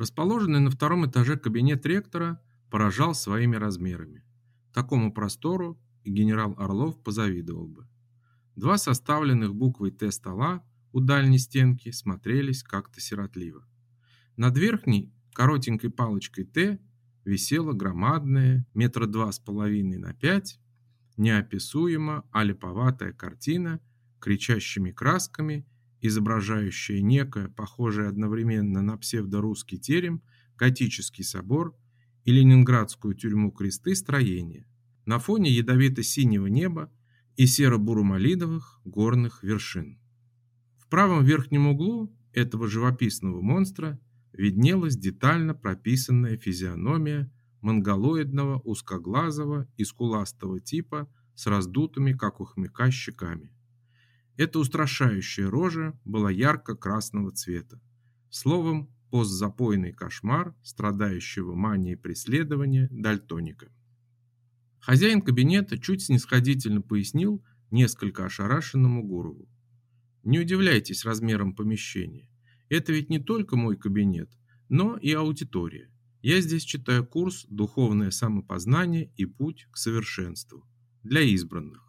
Расположенный на втором этаже кабинет ректора поражал своими размерами. Такому простору и генерал Орлов позавидовал бы. Два составленных буквой «Т» стола у дальней стенки смотрелись как-то сиротливо. Над верхней коротенькой палочкой «Т» висела громадная, метра два с половиной на пять, неописуемо алиповатая картина, кричащими красками, изображающая некое, похожее одновременно на псевдорусский терем, готический собор и ленинградскую тюрьму кресты строения, на фоне ядовито-синего неба и серо-буро-малиновых горных вершин. В правом верхнем углу этого живописного монстра виднелась детально прописанная физиономия монголоидного узкоглазого и скуластого типа с раздутыми, как у хомяка, щеками. Эта устрашающая рожа была ярко-красного цвета. Словом, постзапойный кошмар страдающего манией преследования дальтоника. Хозяин кабинета чуть снисходительно пояснил несколько ошарашенному Гурову. Не удивляйтесь размером помещения. Это ведь не только мой кабинет, но и аудитория. Я здесь читаю курс «Духовное самопознание и путь к совершенству» для избранных.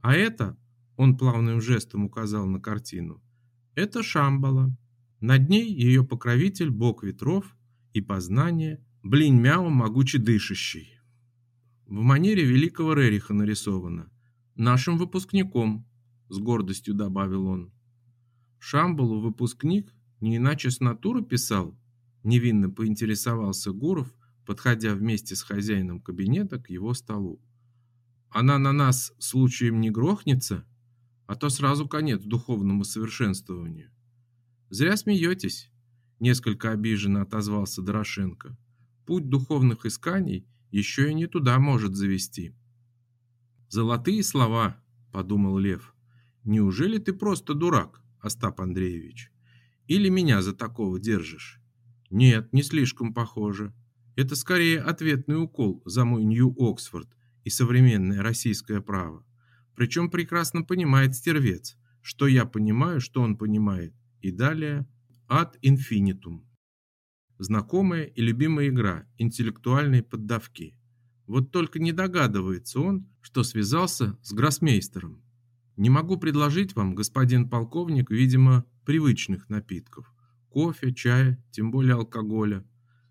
А это, он плавным жестом указал на картину, это Шамбала. Над ней ее покровитель, бог ветров и познания, блин-мяу могуче дышащий. В манере великого Рериха нарисовано. Нашим выпускником, с гордостью добавил он. Шамбалу выпускник не иначе с натуры писал, невинно поинтересовался Гуров, подходя вместе с хозяином кабинета к его столу. Она на нас случаем не грохнется, а то сразу конец духовному совершенствованию. Зря смеетесь, несколько обиженно отозвался Дорошенко. Путь духовных исканий еще и не туда может завести. Золотые слова, подумал Лев. Неужели ты просто дурак, Остап Андреевич? Или меня за такого держишь? Нет, не слишком похоже. Это скорее ответный укол за мой Нью-Оксфорд и современное российское право. Причем прекрасно понимает стервец, что я понимаю, что он понимает. И далее ad infinitum. Знакомая и любимая игра интеллектуальные поддавки. Вот только не догадывается он, что связался с гроссмейстером. Не могу предложить вам, господин полковник, видимо, привычных напитков. Кофе, чая, тем более алкоголя.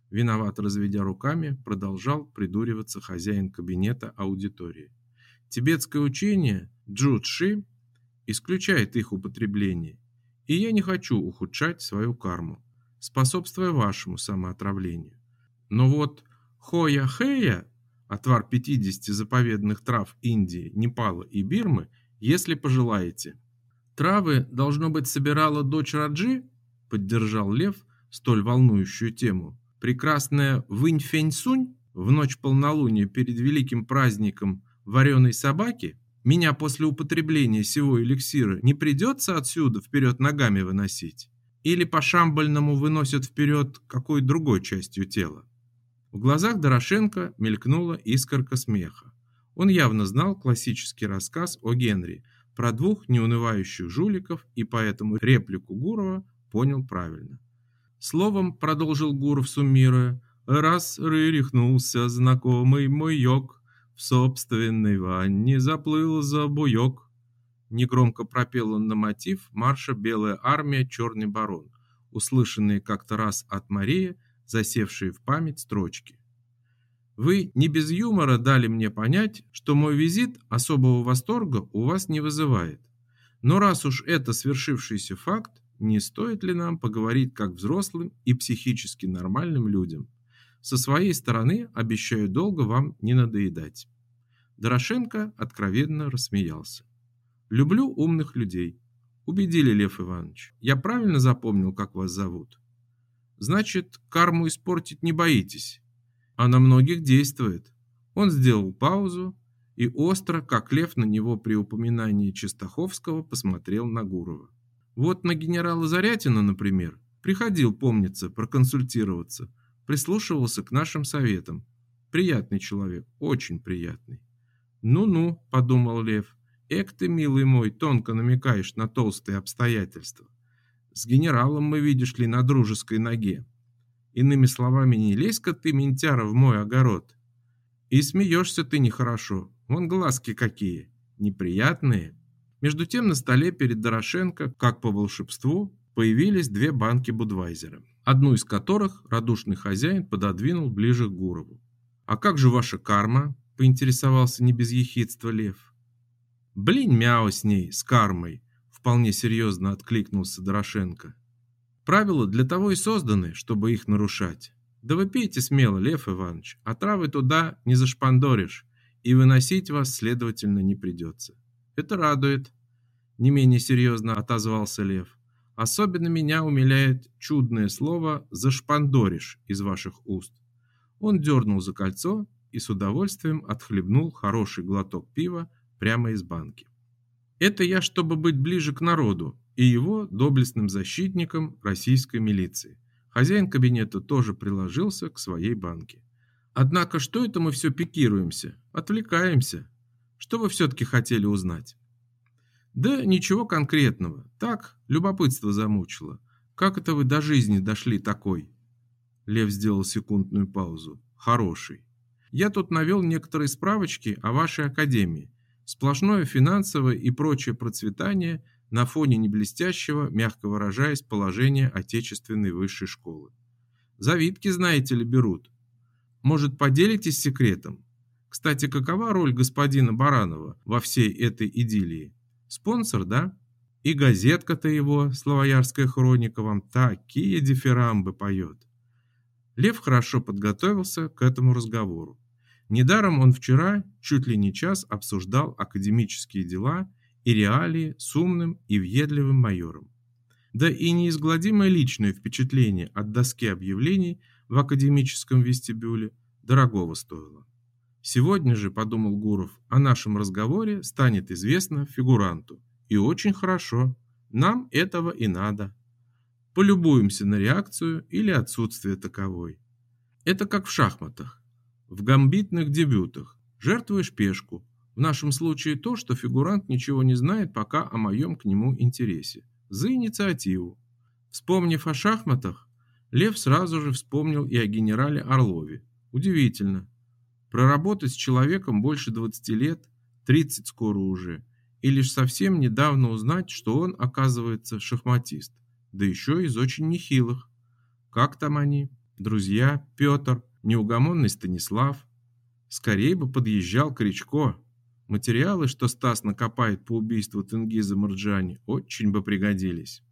Виноват разведя руками, продолжал придуриваться хозяин кабинета аудитории. Тибетское учение джут-ши исключает их употребление, и я не хочу ухудшать свою карму, способствуя вашему самоотравлению. Но вот хоя-хея, отвар 50 заповедных трав Индии, Непала и Бирмы, если пожелаете – Травы, должно быть, собирала дочь Раджи, поддержал Лев столь волнующую тему. Прекрасная Вынь Фэнь-Сунь в ночь полнолуния перед великим праздником вареной собаки меня после употребления сего эликсира не придется отсюда вперед ногами выносить? Или по шамбальному выносят вперед какой другой частью тела? В глазах Дорошенко мелькнула искорка смеха. Он явно знал классический рассказ о Генри – про двух неунывающих жуликов и поэтому реплику Гурова понял правильно. Словом, продолжил Гуров, суммируя, раз рырихнулся знакомый мой йог, в собственной ванне заплыл за буёк. Негромко пропел он на мотив марша «Белая армия, черный барон», услышанные как-то раз от Марии, засевшие в память строчки. Вы не без юмора дали мне понять, что мой визит особого восторга у вас не вызывает. Но раз уж это свершившийся факт, не стоит ли нам поговорить как взрослым и психически нормальным людям? Со своей стороны обещаю долго вам не надоедать. Дорошенко откровенно рассмеялся. Люблю умных людей. Убедили, Лев Иванович. Я правильно запомнил, как вас зовут? Значит, карму испортить не боитесь а на многих действует. Он сделал паузу и остро, как лев на него при упоминании Чистаховского, посмотрел на Гурова. Вот на генерала Зарятина, например, приходил, помнится, проконсультироваться, прислушивался к нашим советам. Приятный человек, очень приятный. Ну-ну, подумал Лев. Эк ты, милый мой, тонко намекаешь на толстые обстоятельства. С генералом мы, видишь ли, на дружеской ноге. Иными словами, не лезь-ка ты, ментяра, в мой огород. И смеешься ты нехорошо. Вон глазки какие. Неприятные. Между тем на столе перед Дорошенко, как по волшебству, появились две банки Будвайзера, одну из которых радушный хозяин пододвинул ближе к Гурову. «А как же ваша карма?» – поинтересовался не без ехидства Лев. «Блин, мяу с ней, с кармой!» – вполне серьезно откликнулся Дорошенко. «Правила для того и созданы, чтобы их нарушать. Да вы пейте смело, Лев Иванович, а травы туда не зашпандоришь, и выносить вас, следовательно, не придется. Это радует. Не менее серьезно отозвался Лев. Особенно меня умиляет чудное слово «зашпандоришь» из ваших уст. Он дернул за кольцо и с удовольствием отхлебнул хороший глоток пива прямо из банки. Это я, чтобы быть ближе к народу и его доблестным защитникам российской милиции. Хозяин кабинета тоже приложился к своей банке. Однако, что это мы все пикируемся, отвлекаемся? Что вы все-таки хотели узнать? Да ничего конкретного. Так, любопытство замучило. Как это вы до жизни дошли такой? Лев сделал секундную паузу. Хороший. Я тут навел некоторые справочки о вашей академии. Сплошное финансовое и прочее процветание на фоне неблестящего, мягко выражаясь, положения отечественной высшей школы. Завидки, знаете ли, берут. Может, поделитесь секретом? Кстати, какова роль господина Баранова во всей этой идиллии? Спонсор, да? И газетка-то его, Славоярская хроника, вам такие дифирамбы поет. Лев хорошо подготовился к этому разговору. Недаром он вчера чуть ли не час обсуждал академические дела и реалии с умным и въедливым майором. Да и неизгладимое личное впечатление от доски объявлений в академическом вестибюле дорогого стоило. Сегодня же, подумал Гуров, о нашем разговоре станет известно фигуранту. И очень хорошо. Нам этого и надо. Полюбуемся на реакцию или отсутствие таковой. Это как в шахматах. В гамбитных дебютах. Жертвуешь пешку. В нашем случае то, что фигурант ничего не знает пока о моем к нему интересе. За инициативу. Вспомнив о шахматах, Лев сразу же вспомнил и о генерале Орлове. Удивительно. Проработать с человеком больше 20 лет, 30 скоро уже, и лишь совсем недавно узнать, что он, оказывается, шахматист, да еще из очень нехилых. Как там они? Друзья, Петр, неугомонный Станислав. Скорее бы подъезжал Кричко. Материалы, что Стас накопает по убийству Тенгиза Марджани, очень бы пригодились.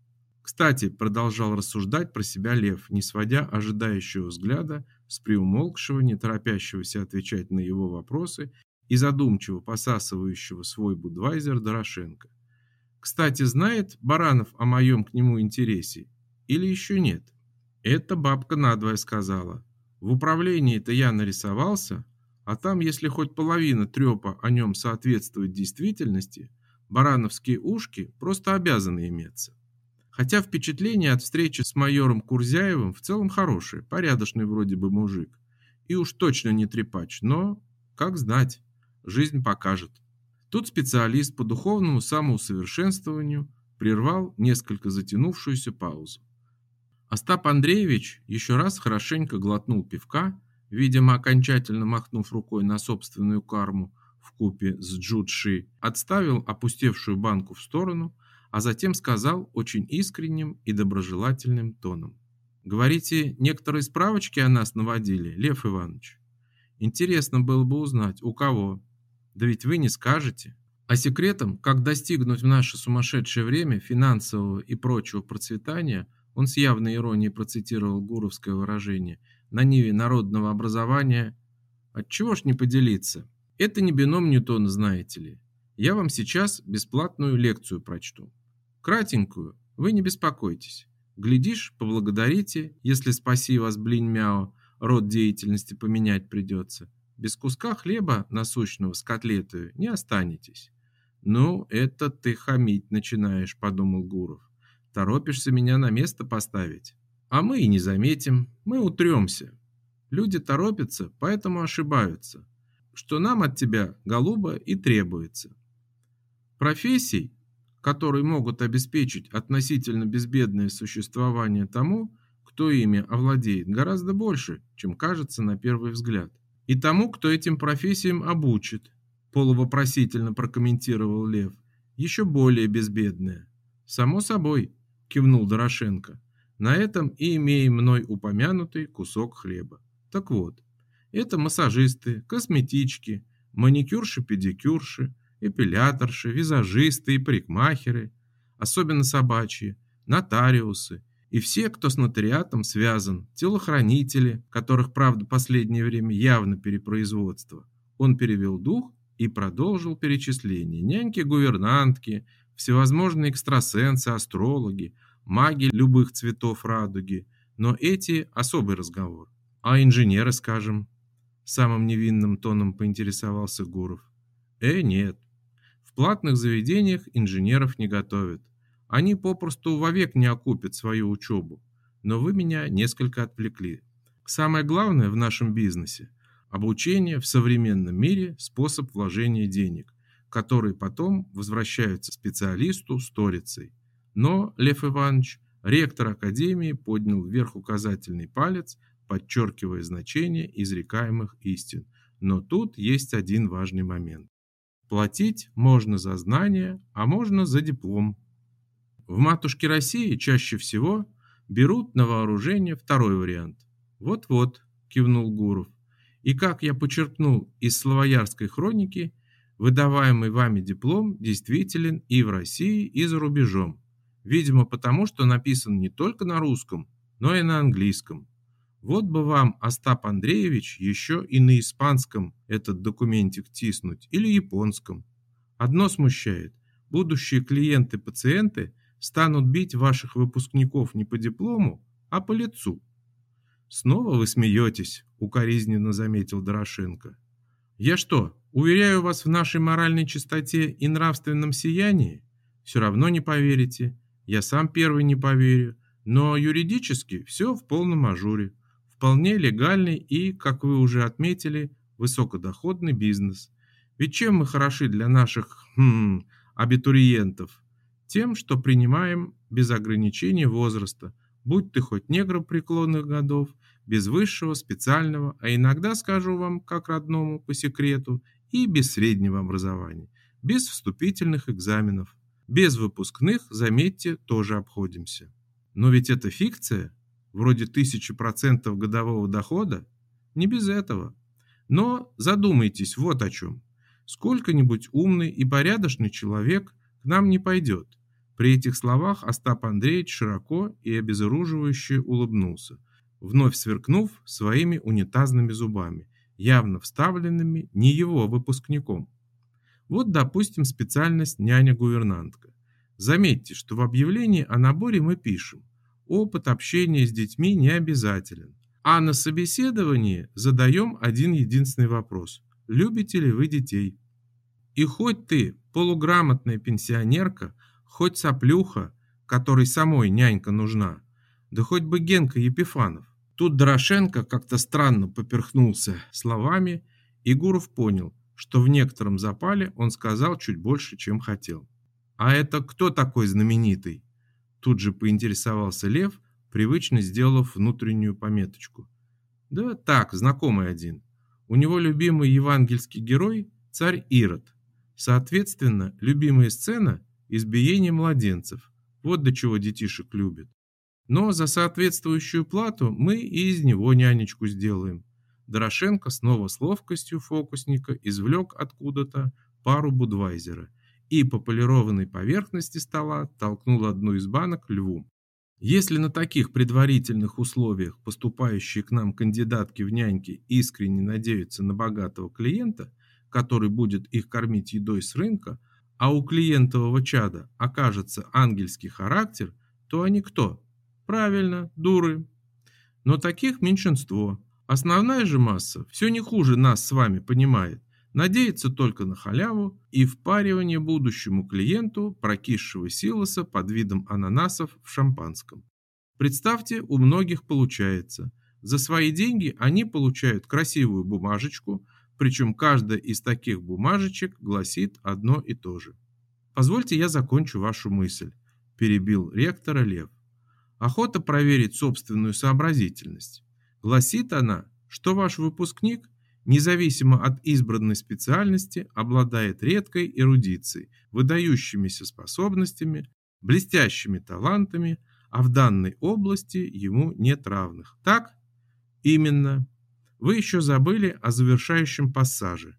Кстати, продолжал рассуждать про себя Лев, не сводя ожидающего взгляда с приумолкшего, не торопящегося отвечать на его вопросы и задумчиво посасывающего свой будвайзер Дорошенко. Кстати, знает Баранов о моем к нему интересе или еще нет? Это бабка надвое сказала. В управлении-то я нарисовался, а там, если хоть половина трепа о нем соответствует действительности, барановские ушки просто обязаны иметься. Хотя впечатление от встречи с майором Курзяевым в целом хорошее, порядочный вроде бы мужик. И уж точно не трепач, но, как знать, жизнь покажет. Тут специалист по духовному самоусовершенствованию прервал несколько затянувшуюся паузу. Остап Андреевич еще раз хорошенько глотнул пивка, видимо, окончательно махнув рукой на собственную карму в купе с Джудши, отставил опустевшую банку в сторону а затем сказал очень искренним и доброжелательным тоном. «Говорите, некоторые справочки о нас наводили, Лев Иванович? Интересно было бы узнать, у кого. Да ведь вы не скажете. А секретом, как достигнуть в наше сумасшедшее время финансового и прочего процветания, он с явной иронией процитировал гуровское выражение, на ниве народного образования. Отчего ж не поделиться? Это не бином Ньютона, знаете ли. Я вам сейчас бесплатную лекцию прочту. Кратенькую, вы не беспокойтесь. Глядишь, поблагодарите, если спаси вас, блин, мяу, род деятельности поменять придется. Без куска хлеба насущного с котлетой не останетесь. Ну, это ты хамить начинаешь, подумал Гуров. Торопишься меня на место поставить. А мы и не заметим, мы утремся. Люди торопятся, поэтому ошибаются. Что нам от тебя, голуба, и требуется. Профессий которые могут обеспечить относительно безбедное существование тому, кто ими овладеет, гораздо больше, чем кажется на первый взгляд. И тому, кто этим профессиям обучит, полувопросительно прокомментировал Лев, еще более безбедное. Само собой, кивнул Дорошенко. На этом и имеем мной упомянутый кусок хлеба. Так вот, это массажисты, косметички, маникюрши-педикюрши, эпиляторши, визажисты и парикмахеры, особенно собачьи, нотариусы и все, кто с нотариатом связан, телохранители, которых, правда, последнее время явно перепроизводство. Он перевел дух и продолжил перечисление. Няньки-гувернантки, всевозможные экстрасенсы, астрологи, маги любых цветов радуги. Но эти особый разговор. А инженеры, скажем, самым невинным тоном поинтересовался Гуров. Э, нет. В платных заведениях инженеров не готовят. Они попросту вовек не окупят свою учебу. Но вы меня несколько отвлекли. Самое главное в нашем бизнесе – обучение в современном мире – способ вложения денег, которые потом возвращаются специалисту сторицей. Но, Лев Иванович, ректор Академии поднял вверх указательный палец, подчеркивая значение изрекаемых истин. Но тут есть один важный момент. Платить можно за знания, а можно за диплом. В матушке России чаще всего берут на вооружение второй вариант. Вот-вот, кивнул Гуров. И как я подчеркнул из Словоярской хроники, выдаваемый вами диплом действителен и в России, и за рубежом. Видимо, потому что написан не только на русском, но и на английском. Вот бы вам, Остап Андреевич, еще и на испанском этот документик тиснуть или японском. Одно смущает. Будущие клиенты-пациенты станут бить ваших выпускников не по диплому, а по лицу. Снова вы смеетесь, укоризненно заметил Дорошенко. Я что, уверяю вас в нашей моральной чистоте и нравственном сиянии? Все равно не поверите. Я сам первый не поверю. Но юридически все в полном ажуре. Вполне легальный и, как вы уже отметили, высокодоходный бизнес. Ведь чем мы хороши для наших хм, абитуриентов? Тем, что принимаем без ограничения возраста, будь ты хоть негр преклонных годов, без высшего, специального, а иногда, скажу вам, как родному, по секрету, и без среднего образования, без вступительных экзаменов, без выпускных, заметьте, тоже обходимся. Но ведь это фикция, вроде тысячи процентов годового дохода, не без этого. Но задумайтесь вот о чем. Сколько-нибудь умный и порядочный человек к нам не пойдет, при этих словах Остап Андреевич широко и обезоруживающе улыбнулся, вновь сверкнув своими унитазными зубами, явно вставленными не его выпускником. Вот, допустим, специальность няня-гувернантка. Заметьте, что в объявлении о наборе мы пишем «Опыт общения с детьми не обязателен». А на собеседовании задаем один единственный вопрос – любите ли вы детей? И хоть ты полуграмотная пенсионерка – хоть соплюха, которой самой нянька нужна, да хоть бы Генка Епифанов. Тут Дорошенко как-то странно поперхнулся словами, и Гуров понял, что в некотором запале он сказал чуть больше, чем хотел. «А это кто такой знаменитый?» Тут же поинтересовался Лев, привычно сделав внутреннюю пометочку. «Да так, знакомый один. У него любимый евангельский герой – царь Ирод. Соответственно, любимая сцена – избиение младенцев. Вот до чего детишек любят. Но за соответствующую плату мы и из него нянечку сделаем. Дорошенко снова с ловкостью фокусника извлек откуда-то пару будвайзера и по полированной поверхности стола толкнул одну из банок льву. Если на таких предварительных условиях поступающие к нам кандидатки в няньки искренне надеются на богатого клиента, который будет их кормить едой с рынка, а у клиентового чада окажется ангельский характер, то они кто? Правильно, дуры. Но таких меньшинство. Основная же масса все не хуже нас с вами понимает. Надеется только на халяву и впаривание будущему клиенту прокисшего силоса под видом ананасов в шампанском. Представьте, у многих получается. За свои деньги они получают красивую бумажечку, причем каждая из таких бумажечек гласит одно и то же. Позвольте я закончу вашу мысль, перебил ректора Лев. Охота проверить собственную сообразительность. Гласит она, что ваш выпускник, независимо от избранной специальности, обладает редкой эрудицией, выдающимися способностями, блестящими талантами, а в данной области ему нет равных. Так? Именно. Вы еще забыли о завершающем пассаже.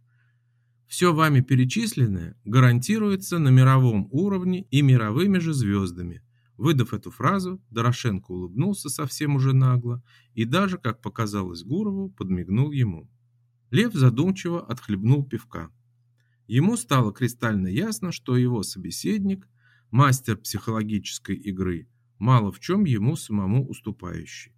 Все вами перечисленное гарантируется на мировом уровне и мировыми же звездами. Выдав эту фразу, Дорошенко улыбнулся совсем уже нагло и даже, как показалось Гурову, подмигнул ему. Лев задумчиво отхлебнул пивка. Ему стало кристально ясно, что его собеседник – мастер психологической игры, мало в чем ему самому уступающий.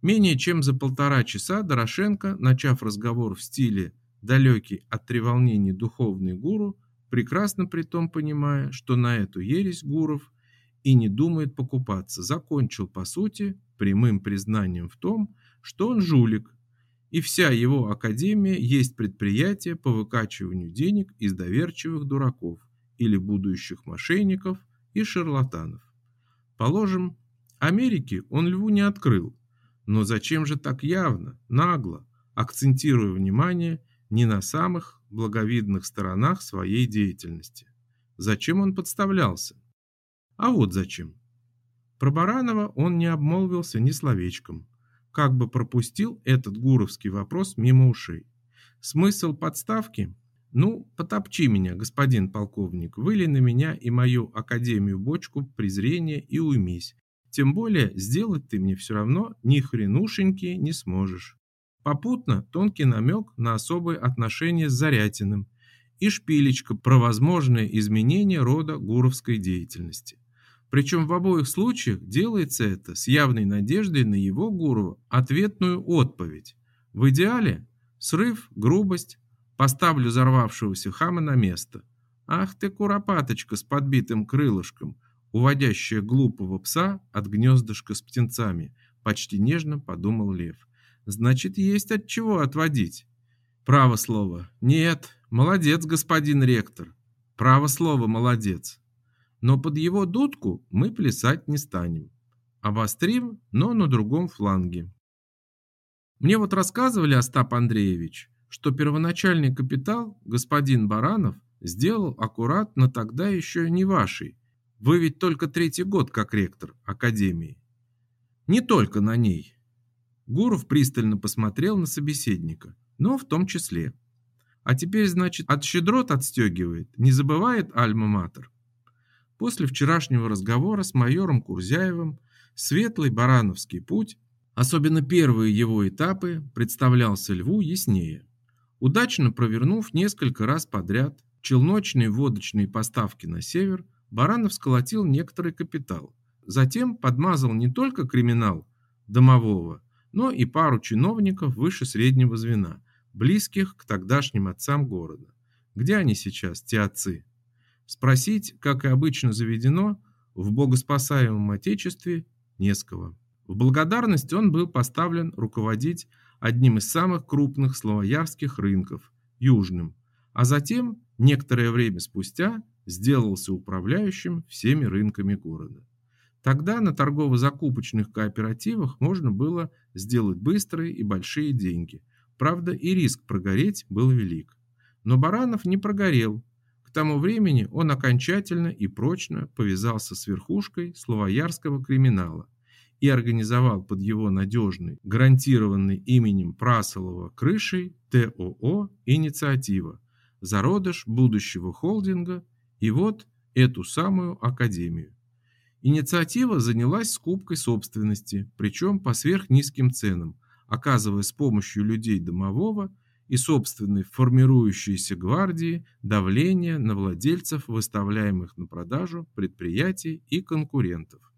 Менее чем за полтора часа Дорошенко, начав разговор в стиле далекий от треволнений духовный гуру, прекрасно при том понимая, что на эту ересь Гуров и не думает покупаться, закончил, по сути, прямым признанием в том, что он жулик, и вся его академия есть предприятие по выкачиванию денег из доверчивых дураков или будущих мошенников и шарлатанов. Положим, Америки он льву не открыл, но зачем же так явно, нагло, акцентируя внимание не на самых благовидных сторонах своей деятельности. Зачем он подставлялся? А вот зачем. Про Баранова он не обмолвился ни словечком, как бы пропустил этот гуровский вопрос мимо ушей. Смысл подставки? Ну, потопчи меня, господин полковник, выли на меня и мою академию бочку презрения и уймись. Тем более, сделать ты мне все равно ни хренушеньки не сможешь. Попутно тонкий намек на особые отношения с Зарятиным и шпилечка про возможные изменения рода гуровской деятельности. Причем в обоих случаях делается это с явной надеждой на его Гурова ответную отповедь. В идеале срыв, грубость, поставлю взорвавшегося хама на место. Ах ты куропаточка с подбитым крылышком, уводящая глупого пса от гнездышка с птенцами, почти нежно подумал лев значит, есть от чего отводить. Право слово. Нет, молодец, господин ректор. Право слово, молодец. Но под его дудку мы плясать не станем. Обострим, но на другом фланге. Мне вот рассказывали, Остап Андреевич, что первоначальный капитал господин Баранов сделал аккуратно тогда еще не вашей. Вы ведь только третий год как ректор Академии. Не только на ней. Гуров пристально посмотрел на собеседника, но в том числе. А теперь, значит, от щедрот отстегивает, не забывает Альма-Матер. После вчерашнего разговора с майором Курзяевым светлый барановский путь, особенно первые его этапы, представлялся Льву яснее. Удачно провернув несколько раз подряд челночные водочные поставки на север, Баранов сколотил некоторый капитал. Затем подмазал не только криминал домового, но и пару чиновников выше среднего звена, близких к тогдашним отцам города. Где они сейчас, те отцы? Спросить, как и обычно заведено, в богоспасаемом отечестве не. В благодарность он был поставлен руководить одним из самых крупных славоярских рынков, Южным, а затем, некоторое время спустя, сделался управляющим всеми рынками города. Тогда на торгово-закупочных кооперативах можно было сделать быстрые и большие деньги. Правда, и риск прогореть был велик. Но Баранов не прогорел. К тому времени он окончательно и прочно повязался с верхушкой словоярского криминала и организовал под его надежной, гарантированной именем Прасолова крышей ТОО «Инициатива», зародыш будущего холдинга и вот эту самую академию. Инициатива занялась скупкой собственности, причем по сверхнизким ценам, оказывая с помощью людей домового и собственной формирующейся гвардии давление на владельцев выставляемых на продажу предприятий и конкурентов.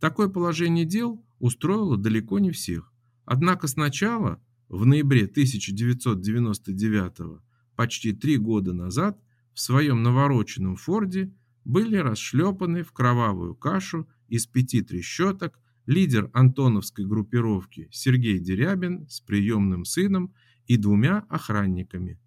Такое положение дел устроило далеко не всех. Однако сначала, в ноябре 1999 почти три года назад, в своем навороченном Форде были расшлепаны в кровавую кашу из пяти трещоток лидер антоновской группировки Сергей Дерябин с приемным сыном и двумя охранниками.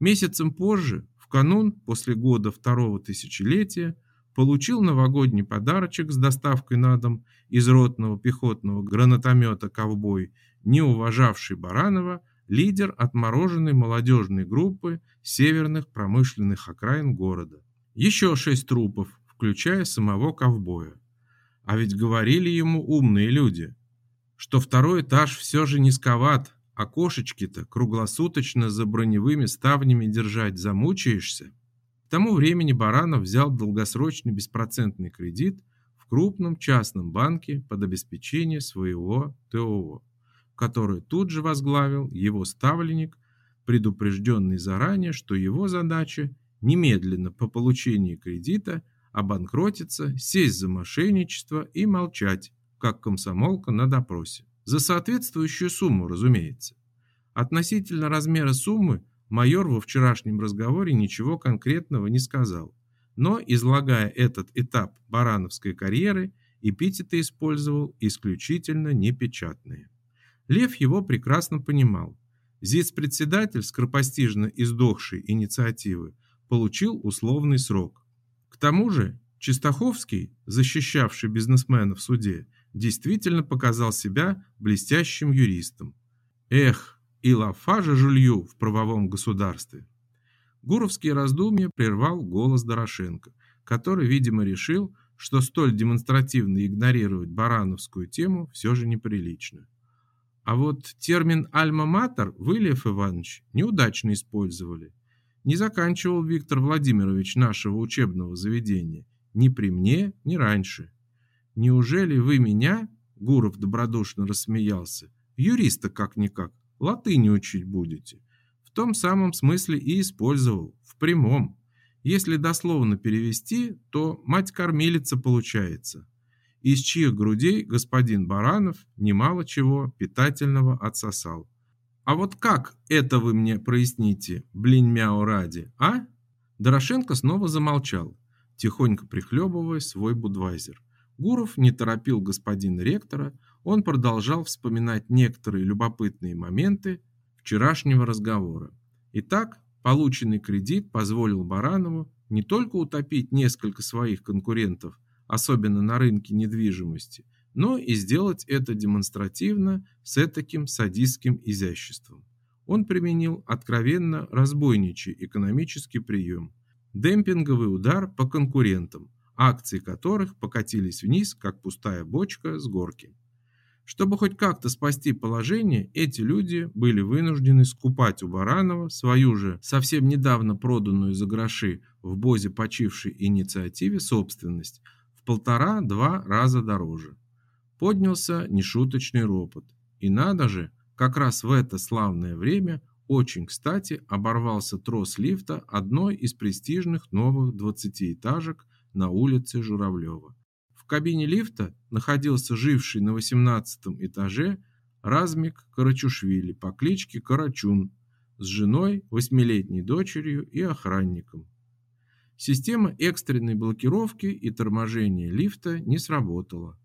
Месяцем позже, в канун после года второго тысячелетия, получил новогодний подарочек с доставкой на дом из ротного пехотного гранатомета «Ковбой», не уважавший Баранова, лидер отмороженной молодежной группы северных промышленных окраин города. Еще шесть трупов, включая самого ковбоя. А ведь говорили ему умные люди, что второй этаж все же низковат, а кошечки-то круглосуточно за броневыми ставнями держать замучаешься. К тому времени Баранов взял долгосрочный беспроцентный кредит в крупном частном банке под обеспечение своего ТОО, который тут же возглавил его ставленник, предупрежденный заранее, что его задача немедленно по получении кредита обанкротиться, сесть за мошенничество и молчать, как комсомолка на допросе. За соответствующую сумму, разумеется. Относительно размера суммы майор во вчерашнем разговоре ничего конкретного не сказал, но, излагая этот этап барановской карьеры, эпитеты использовал исключительно непечатные. Лев его прекрасно понимал. Зиц-председатель скоропостижно издохшей инициативы получил условный срок. К тому же Чистаховский, защищавший бизнесмена в суде, действительно показал себя блестящим юристом. Эх, и лафа же жулью в правовом государстве. Гуровские раздумья прервал голос Дорошенко, который, видимо, решил, что столь демонстративно игнорировать барановскую тему все же неприлично. А вот термин «альма-матер» вы, Лев Иванович, неудачно использовали. Не заканчивал Виктор Владимирович нашего учебного заведения ни при мне, ни раньше. Неужели вы меня, Гуров добродушно рассмеялся, юриста как-никак, латыни учить будете? В том самом смысле и использовал, в прямом. Если дословно перевести, то мать-кормилица получается. Из чьих грудей господин Баранов немало чего питательного отсосал. А вот как это вы мне проясните, блин-мяу ради, а? Дорошенко снова замолчал, тихонько прихлебывая свой будвайзер. Гуров не торопил господина ректора, он продолжал вспоминать некоторые любопытные моменты вчерашнего разговора. Итак, полученный кредит позволил Баранову не только утопить несколько своих конкурентов, особенно на рынке недвижимости, но и сделать это демонстративно с таким садистским изяществом. Он применил откровенно разбойничий экономический прием – демпинговый удар по конкурентам – акции которых покатились вниз, как пустая бочка с горки. Чтобы хоть как-то спасти положение, эти люди были вынуждены скупать у Баранова свою же совсем недавно проданную за гроши в Бозе почившей инициативе собственность в полтора-два раза дороже. Поднялся нешуточный ропот. И надо же, как раз в это славное время очень кстати оборвался трос лифта одной из престижных новых двадцатиэтажек на улице Журавлева. В кабине лифта находился живший на 18 этаже Размик Карачушвили по кличке Карачун с женой, восьмилетней дочерью и охранником. Система экстренной блокировки и торможения лифта не сработала.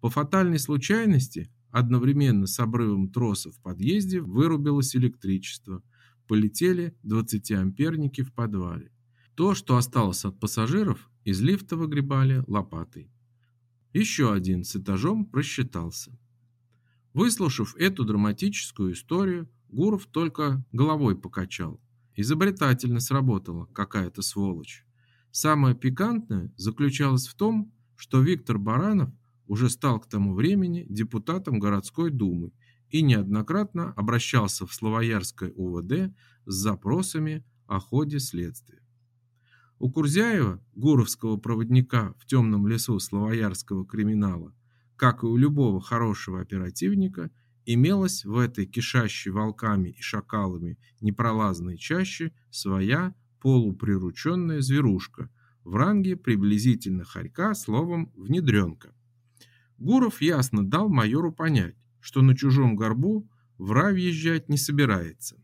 По фатальной случайности, одновременно с обрывом троса в подъезде вырубилось электричество. Полетели 20-амперники в подвале. То, что осталось от пассажиров, из лифта выгребали лопатой. Еще один с этажом просчитался. Выслушав эту драматическую историю, Гуров только головой покачал. Изобретательно сработала какая-то сволочь. Самое пикантное заключалось в том, что Виктор Баранов уже стал к тому времени депутатом городской думы и неоднократно обращался в Славоярское УВД с запросами о ходе следствия. У Курзяева, гуровского проводника в темном лесу славоярского криминала, как и у любого хорошего оперативника, имелась в этой кишащей волками и шакалами непролазной чаще своя полуприрученная зверушка в ранге приблизительно хорька, словом, внедренка. Гуров ясно дал майору понять, что на чужом горбу вра въезжать не собирается.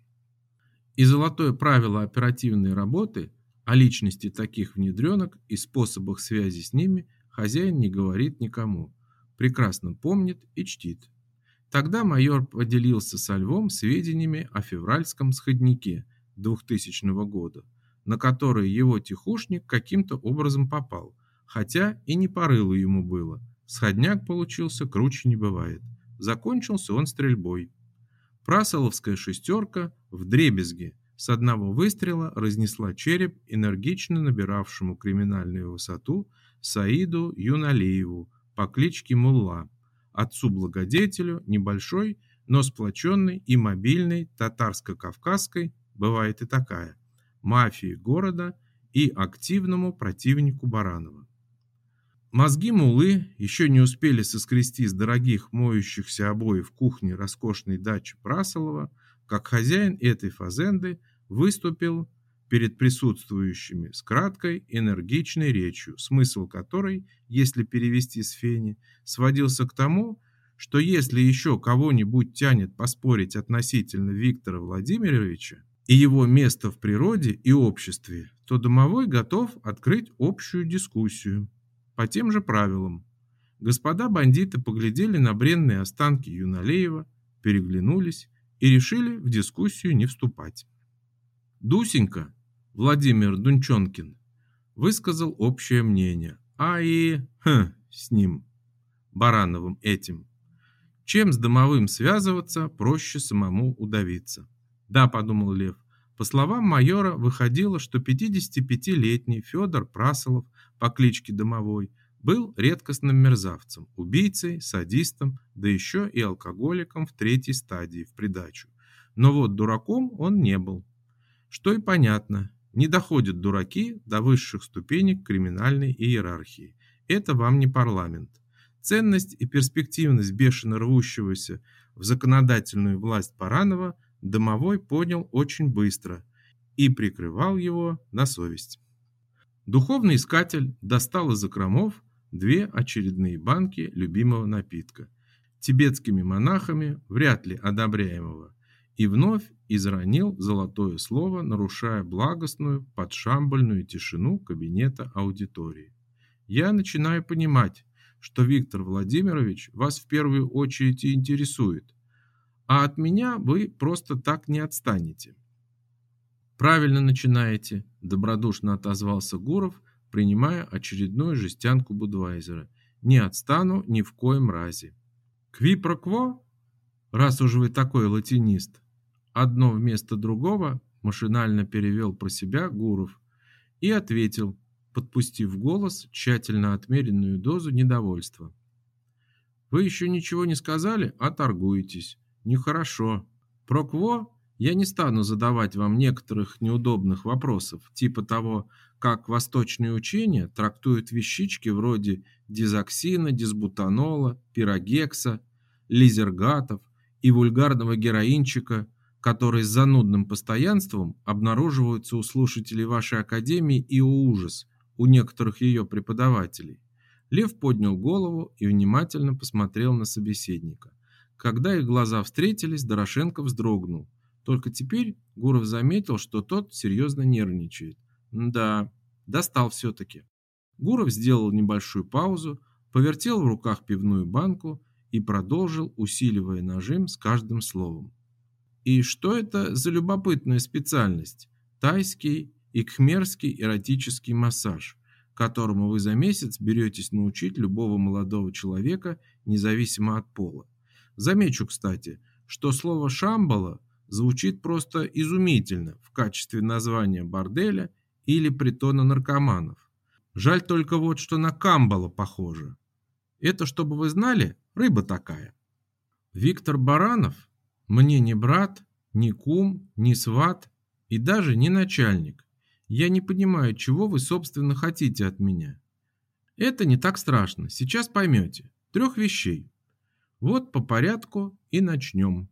И золотое правило оперативной работы о личности таких внедренок и способах связи с ними хозяин не говорит никому, прекрасно помнит и чтит. Тогда майор поделился со Львом сведениями о февральском сходнике 2000 года, на который его тихушник каким-то образом попал, хотя и не порыло ему было. Сходняк получился, круче не бывает. Закончился он стрельбой. Прасоловская шестерка в дребезге с одного выстрела разнесла череп энергично набиравшему криминальную высоту Саиду Юналееву по кличке Мулла, отцу-благодетелю небольшой, но сплоченной и мобильной татарско-кавказской, бывает и такая, мафии города и активному противнику Баранова. Мозги Мулы еще не успели соскрести с дорогих моющихся обоев кухни роскошной дачи Прасолова, как хозяин этой фазенды выступил перед присутствующими с краткой, энергичной речью, смысл которой, если перевести с фени, сводился к тому, что если еще кого-нибудь тянет поспорить относительно Виктора Владимировича и его места в природе и обществе, то домовой готов открыть общую дискуссию по тем же правилам. Господа бандиты поглядели на бренные останки Юналеева, переглянулись и решили в дискуссию не вступать. Дусенька, Владимир Дунчонкин, высказал общее мнение, а и хм, с ним, Барановым этим. Чем с домовым связываться, проще самому удавиться. Да, подумал Лев, по словам майора, выходило, что 55-летний Федор Прасолов по кличке Домовой был редкостным мерзавцем, убийцей, садистом, да еще и алкоголиком в третьей стадии в придачу. Но вот дураком он не был. Что и понятно, не доходят дураки до высших ступенек криминальной иерархии. Это вам не парламент. Ценность и перспективность бешено рвущегося в законодательную власть Паранова домовой понял очень быстро и прикрывал его на совесть. Духовный искатель достал из закромов две очередные банки любимого напитка, тибетскими монахами вряд ли одобряемого, и вновь изранил золотое слово, нарушая благостную подшамбальную тишину кабинета аудитории. Я начинаю понимать, что Виктор Владимирович вас в первую очередь интересует, а от меня вы просто так не отстанете. Правильно начинаете, добродушно отозвался Гуров, принимая очередную жестянку Будвайзера. Не отстану ни в коем разе. Кви про кво? Раз уж вы такой латинист. Одно вместо другого машинально перевел про себя Гуров и ответил, подпустив голос тщательно отмеренную дозу недовольства. Вы еще ничего не сказали, а торгуетесь. Нехорошо. Про кво я не стану задавать вам некоторых неудобных вопросов, типа того, как восточные учения трактуют вещички вроде дизоксина, дисбутанола, пирогекса, лизергатов и вульгарного героинчика, которые с занудным постоянством обнаруживаются у слушателей вашей академии и у ужас – у некоторых ее преподавателей. Лев поднял голову и внимательно посмотрел на собеседника. Когда их глаза встретились, Дорошенко вздрогнул. Только теперь Гуров заметил, что тот серьезно нервничает. Да, достал все-таки. Гуров сделал небольшую паузу, повертел в руках пивную банку и продолжил, усиливая нажим с каждым словом. И что это за любопытная специальность? Тайский и кхмерский эротический массаж, которому вы за месяц беретесь научить любого молодого человека, независимо от пола. Замечу, кстати, что слово «шамбала» звучит просто изумительно в качестве названия борделя или притона наркоманов. Жаль только вот, что на камбала похоже. Это, чтобы вы знали, рыба такая. Виктор Баранов мне не брат, не кум, не сват и даже не начальник. Я не понимаю, чего вы, собственно, хотите от меня. Это не так страшно, сейчас поймете. Трех вещей. Вот по порядку и начнем.